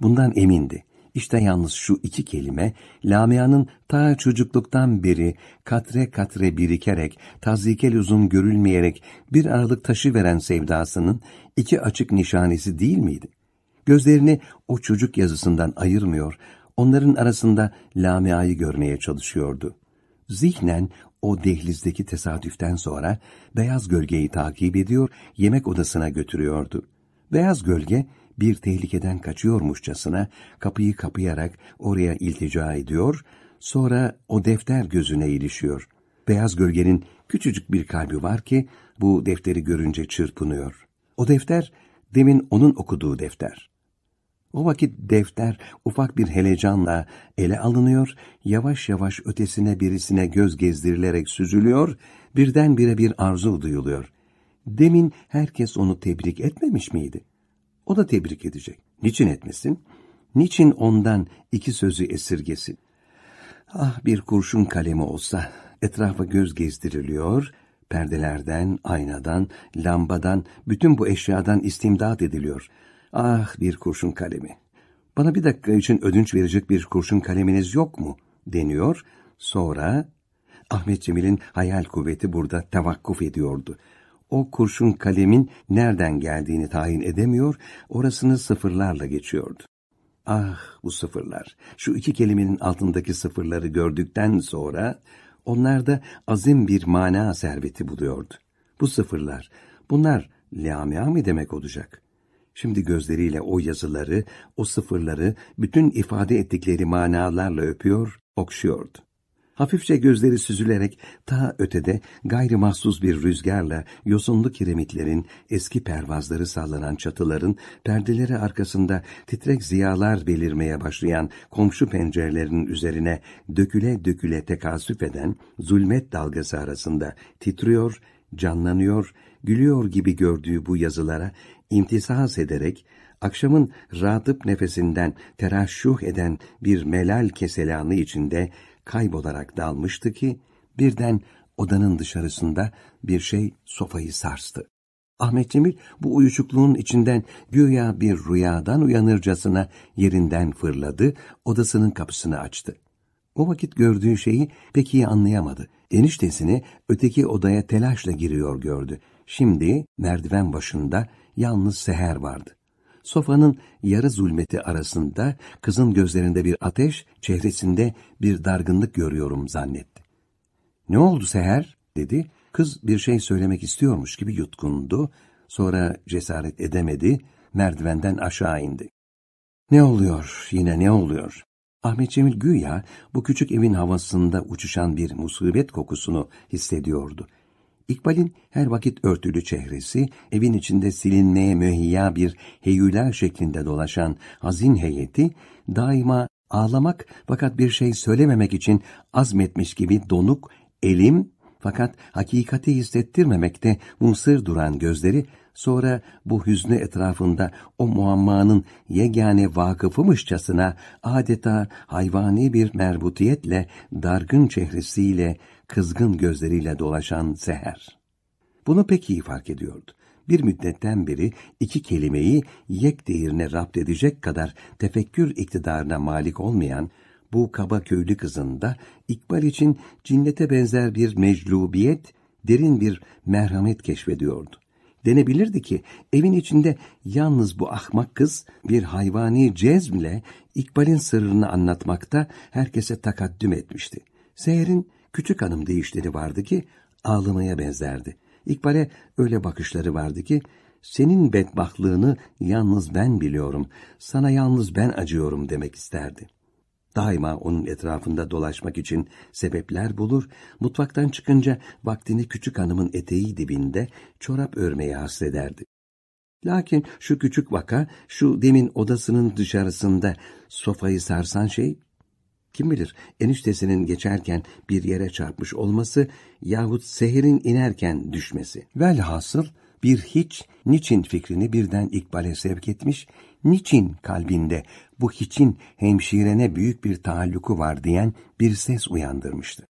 Bundan emindi. İşte yalnız şu iki kelime, Lamia'nın ta çocukluktan beri katre katre birikerek, tazike lüzum görülmeyerek bir aralık taşı veren sevdasının iki açık nişanesi değil miydi? Gözlerini o çocuk yazısından ayırmıyor, onların arasında Lamia'yı görmeye çalışıyordu. Zihnen o dehlizdeki tesadüften sonra beyaz gölgeyi takip ediyor, yemek odasına götürüyordu. Beyaz gölge bir tehlikeden kaçıyormuşçasına kapıyı kapayarak oraya iltica ediyor, sonra o defter gözüne ilişiyor. Beyaz gölgenin küçücük bir kalbi var ki bu defteri görünce çırpınıyor. O defter demin onun okuduğu defter. O vakit defter ufak bir helecanla ele alınıyor, yavaş yavaş ötesine birisine göz gezdirilerek süzülüyor, birdenbire bir arzu duyuluyor. Demin herkes onu tebrik etmemiş miydi? O da tebrik edecek. Niçin etmesin? Niçin ondan iki sözü esirgesin? Ah bir kurşun kalemi olsa, etrafa göz gezdiriliyor, perdelerden, aynadan, lambadan, bütün bu eşyadan istimdat ediliyor. Ah bir kurşun kalemi. Bana bir dakika için ödünç verecek bir kurşun kaleminiz yok mu? deniyor. Sonra Ahmet Cemil'in hayal kuvveti burada tevakkuf ediyordu o kurşun kalemin nereden geldiğini tayin edemiyor, orasını sıfırlarla geçiyordu. Ah bu sıfırlar, şu iki kelimenin altındaki sıfırları gördükten sonra onlarda azim bir mana serveti buluyordu. Bu sıfırlar, bunlar lamia mı demek olacak? Şimdi gözleriyle o yazıları, o sıfırları bütün ifade ettikleri manalarla öpüyor, okşuyordu. Hafifçe gözleri süzülerek ta ötede gayri mahsus bir rüzgarla yosunlu kiremitlerin, eski pervazları sallanan çatıların, perdeleri arkasında titrek ziyalar belirmeye başlayan komşu pencerelerinin üzerine döküle döküle tekasüp eden zulmet dalgası arasında titriyor, canlanıyor, gülüyor gibi gördüğü bu yazılara imtisas ederek, akşamın ratıp nefesinden teraşşuh eden bir melal keselanı içinde kaybolarak dalmıştı ki birden odanın dışarısında bir şey sofayı sarstı. Ahmet Cemil bu uyuşukluğun içinden güya bir rüyadan uyanırcasına yerinden fırladı, odasının kapısını açtı. O vakit gördüğü şeyi pek iyi anlayamadı. Eniştesini öteki odaya telaşla giriyor gördü. Şimdi merdiven başında yalnız Seher vardı. Sofanın yarı zulmeti arasında kızın gözlerinde bir ateş, çehresinde bir dargınlık görüyorum zannetti. Ne oldu Seher? dedi. Kız bir şey söylemek istiyormuş gibi yutkundu. Sonra cesaret edemedi, merdivenden aşağı indi. Ne oluyor, yine ne oluyor? Ahmet Cemil güya bu küçük evin havasında uçuşan bir musibet kokusunu hissediyordu. İkbal'in her vakit örtülü çehresi, evin içinde silinmeye mühiyya bir heyüler şeklinde dolaşan hazin heyeti, daima ağlamak fakat bir şey söylememek için azmetmiş gibi donuk, elim fakat hakikati hissettirmemekte musır duran gözleri, sonra bu hüznü etrafında o muammanın yegane vakıfımışçasına adeta hayvani bir merbutiyetle, dargın çehresiyle, kızgın gözleriyle dolaşan Seher. Bunu pek iyi fark ediyordu. Bir müddetten beri iki kelimeyi yek değerine rapt edecek kadar tefekkür iktidarına malik olmayan bu kaba köylü kızında İkbal için cinnete benzer bir meclubiyet, derin bir merhamet keşfediyordu. Denebilirdi ki evin içinde yalnız bu ahmak kız bir hayvani cezmle İkbal'in sırrını anlatmakta herkese takaddüm etmişti. Seher'in küçük hanım deyişleri vardı ki ağlamaya benzerdi. İkbal'e öyle bakışları vardı ki senin bedbahtlığını yalnız ben biliyorum, sana yalnız ben acıyorum demek isterdi. Daima onun etrafında dolaşmak için sebepler bulur, mutfaktan çıkınca vaktini küçük hanımın eteği dibinde çorap örmeye hasrederdi. Lakin şu küçük vaka, şu demin odasının dışarısında sofayı sarsan şey kim bilir eniştesinin geçerken bir yere çarpmış olması yahut seherin inerken düşmesi. Velhasıl bir hiç, niçin fikrini birden ikbale sevk etmiş, niçin kalbinde bu hiçin hemşirene büyük bir taalluku var diyen bir ses uyandırmıştı.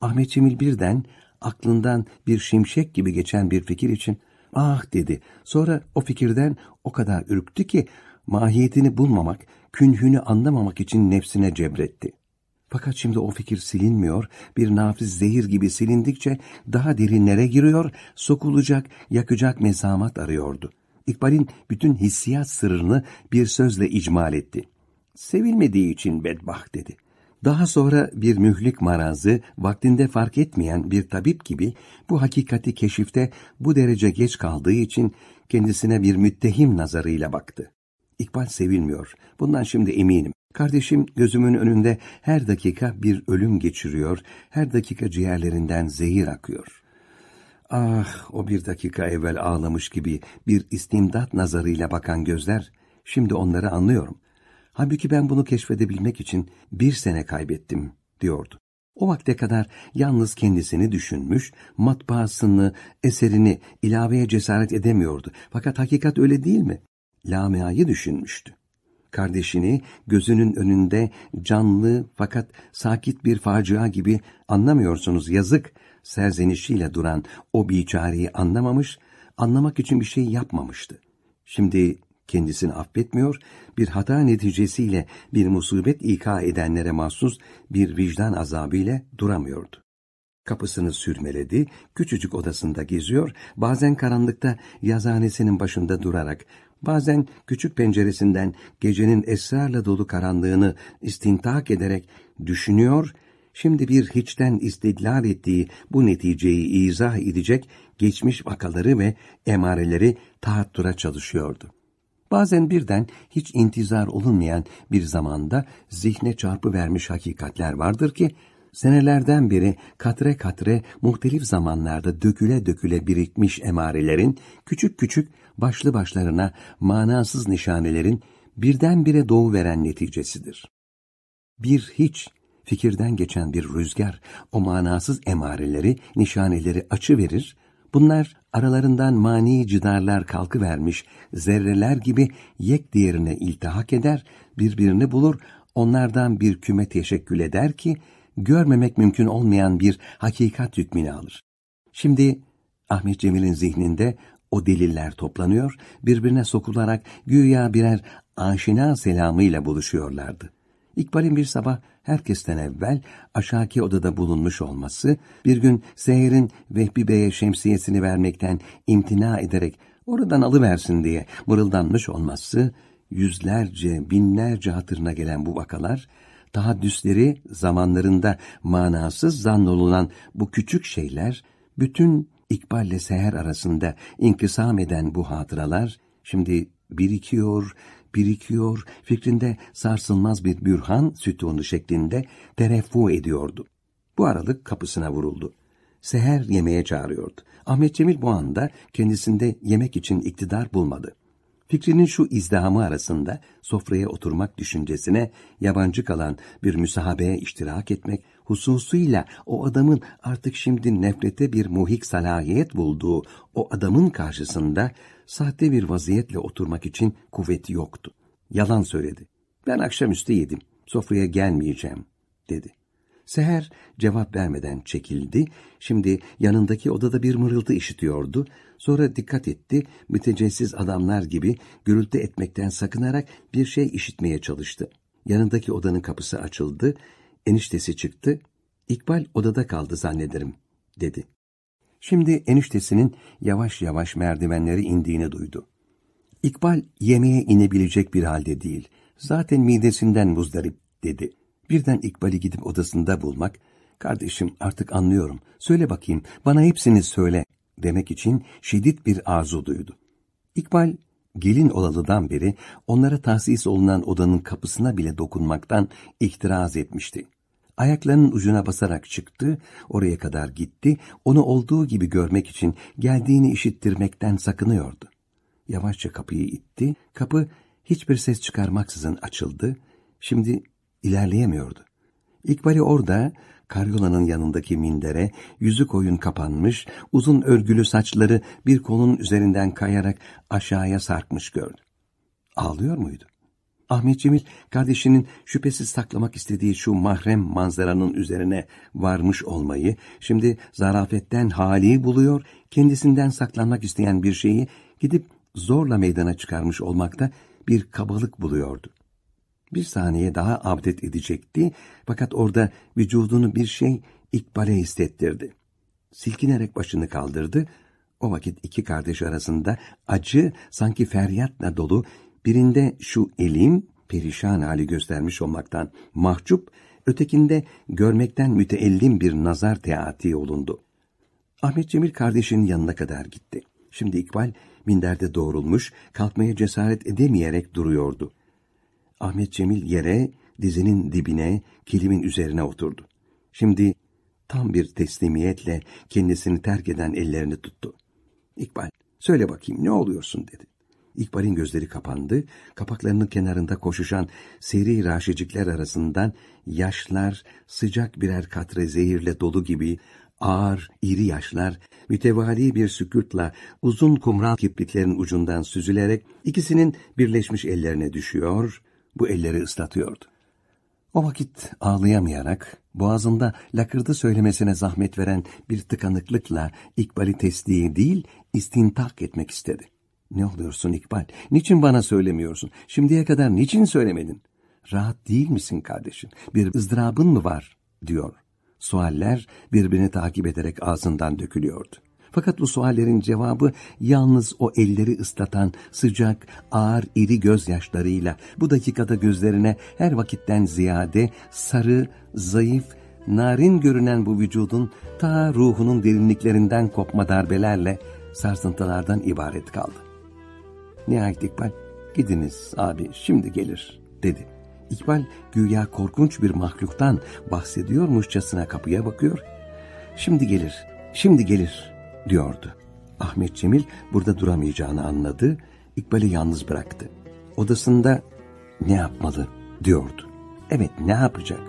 Ahmet Cemil birden aklından bir şimşek gibi geçen bir fikir için ah dedi. Sonra o fikirden o kadar ürktü ki Mahiyetini bulmamak, künhünü anlamamak için nefsine cebretti. Fakat şimdi o fikir silinmiyor, bir nafiz zehir gibi silindikçe daha derinlere giriyor, sokulacak, yakacak mesamat arıyordu. İkbal'in bütün hissiyat sırrını bir sözle icmal etti. Sevilmediği için bedbaht dedi. Daha sonra bir mühlik marazı vaktinde fark etmeyen bir tabip gibi bu hakikati keşifte bu derece geç kaldığı için kendisine bir müttehim nazarıyla baktı. İkbal sevilmiyor. Bundan şimdi eminim. Kardeşim gözümün önünde her dakika bir ölüm geçiriyor, her dakika ciğerlerinden zehir akıyor. Ah, o bir dakika evvel ağlamış gibi bir istimdat nazarıyla bakan gözler, şimdi onları anlıyorum. Halbuki ben bunu keşfedebilmek için bir sene kaybettim, diyordu. O vakte kadar yalnız kendisini düşünmüş, matbaasını, eserini ilaveye cesaret edemiyordu. Fakat hakikat öyle değil mi? Lamia'yı düşünmüştü. Kardeşini gözünün önünde canlı fakat sakit bir facia gibi anlamıyorsunuz yazık serzenişiyle duran o biçareyi anlamamış, anlamak için bir şey yapmamıştı. Şimdi kendisini affetmiyor, bir hata neticesiyle bir musibet ika edenlere mahsus bir vicdan azabı ile duramıyordu. Kapısını sürmeledi, küçücük odasında geziyor, bazen karanlıkta yazhanesinin başında durarak, bazen küçük penceresinden gecenin esrarla dolu karanlığını istintak ederek düşünüyor, şimdi bir hiçten istidlal ettiği bu neticeyi izah edecek geçmiş vakaları ve emareleri tahattura çalışıyordu. Bazen birden hiç intizar olunmayan bir zamanda zihne çarpı vermiş hakikatler vardır ki, senelerden beri katre katre muhtelif zamanlarda döküle döküle birikmiş emarelerin, küçük küçük başlı başlarına manasız nişanelerin birdenbire doğu veren neticesidir. Bir hiç fikirden geçen bir rüzgar o manasız emareleri, nişaneleri açı verir, bunlar aralarından mani cidarlar kalkıvermiş zerreler gibi yek diğerine iltihak eder, birbirini bulur, onlardan bir küme teşekkül eder ki, görmemek mümkün olmayan bir hakikat hükmünü alır. Şimdi Ahmet Cemil'in zihninde o deliller toplanıyor, birbirine sokularak güya birer aşina selamıyla buluşuyorlardı. İkbal'in bir sabah herkesten evvel aşağıki odada bulunmuş olması, bir gün Seher'in Vehbi Bey'e şemsiyesini vermekten imtina ederek oradan alıversin diye mırıldanmış olması, yüzlerce, binlerce hatırına gelen bu vakalar, tahaddüsleri zamanlarında manasız zannolunan bu küçük şeyler, bütün İkbal ile Seher arasında inkısam eden bu hatıralar, şimdi birikiyor, birikiyor, fikrinde sarsılmaz bir bürhan sütunu şeklinde tereffu ediyordu. Bu aralık kapısına vuruldu. Seher yemeğe çağırıyordu. Ahmet Cemil bu anda kendisinde yemek için iktidar bulmadı. Fikrinin şu izdihamı arasında sofraya oturmak düşüncesine yabancı kalan bir müsahabeye iştirak etmek hususuyla o adamın artık şimdi nefrete bir muhik salahiyet bulduğu o adamın karşısında sahte bir vaziyetle oturmak için kuvveti yoktu. Yalan söyledi. Ben akşamüstü yedim. Sofraya gelmeyeceğim, dedi. Seher cevap vermeden çekildi. Şimdi yanındaki odada bir mırıltı işitiyordu. Sonra dikkat etti. Mütecessiz adamlar gibi gürültü etmekten sakınarak bir şey işitmeye çalıştı. Yanındaki odanın kapısı açıldı. Eniştesi çıktı. İkbal odada kaldı zannederim, dedi. Şimdi eniştesinin yavaş yavaş merdivenleri indiğini duydu. İkbal yemeğe inebilecek bir halde değil. Zaten midesinden muzdarip, dedi. Birden İkbal'i gidip odasında bulmak, kardeşim artık anlıyorum, söyle bakayım, bana hepsini söyle, demek için şiddet bir arzu duydu. İkbal, gelin olalıdan beri onlara tahsis olunan odanın kapısına bile dokunmaktan ihtiraz etmişti. Ayaklarının ucuna basarak çıktı, oraya kadar gitti, onu olduğu gibi görmek için geldiğini işittirmekten sakınıyordu. Yavaşça kapıyı itti, kapı hiçbir ses çıkarmaksızın açıldı, şimdi ilerleyemiyordu. İkbal'i orada, karyolanın yanındaki mindere, yüzü koyun kapanmış, uzun örgülü saçları bir kolun üzerinden kayarak aşağıya sarkmış gördü. Ağlıyor muydu? Ahmet Cemil, kardeşinin şüphesiz saklamak istediği şu mahrem manzaranın üzerine varmış olmayı, şimdi zarafetten hali buluyor, kendisinden saklanmak isteyen bir şeyi gidip zorla meydana çıkarmış olmakta bir kabalık buluyordu. Bir saniye daha abdet edecekti fakat orada vücudunu bir şey İkbal'e hissettirdi. Silkinerek başını kaldırdı. O vakit iki kardeş arasında acı sanki feryatla dolu birinde şu elim perişan hali göstermiş olmaktan mahcup, ötekinde görmekten müteellim bir nazar teati olundu. Ahmet Cemil kardeşinin yanına kadar gitti. Şimdi İkbal minderde doğrulmuş, kalkmaya cesaret edemeyerek duruyordu. Ahmet Cemil yere, dizinin dibine, kilimin üzerine oturdu. Şimdi tam bir teslimiyetle kendisini terk eden ellerini tuttu. İkbal, söyle bakayım ne oluyorsun dedi. İkbal'in gözleri kapandı, kapaklarının kenarında koşuşan seri raşicikler arasından yaşlar sıcak birer katre zehirle dolu gibi ağır, iri yaşlar mütevali bir sükürtla uzun kumral kipriklerin ucundan süzülerek ikisinin birleşmiş ellerine düşüyor, bu elleri ıslatıyordu. O vakit ağlayamayarak boğazında lakırdı söylemesine zahmet veren bir tıkanıklıkla İkbal'i tesliği değil istintak etmek istedi. Ne oluyorsun İkbal? Niçin bana söylemiyorsun? Şimdiye kadar niçin söylemedin? Rahat değil misin kardeşim? Bir ızdırabın mı var? diyor. Sualler birbirini takip ederek ağzından dökülüyordu. Fakat bu suallerin cevabı yalnız o elleri ıslatan sıcak, ağır, iri gözyaşlarıyla bu dakikada gözlerine her vakitten ziyade sarı, zayıf, narin görünen bu vücudun ta ruhunun derinliklerinden kopma darbelerle sarsıntılardan ibaret kaldı. Nihayet İkbal, gidiniz abi şimdi gelir dedi. İkbal güya korkunç bir mahluktan bahsediyormuşçasına kapıya bakıyor. Şimdi gelir, şimdi gelir diyordu. Ahmet Cemil burada duramayacağını anladı, İkbal'i yalnız bıraktı. Odasında ne yapmalı diyordu. Evet ne yapacak?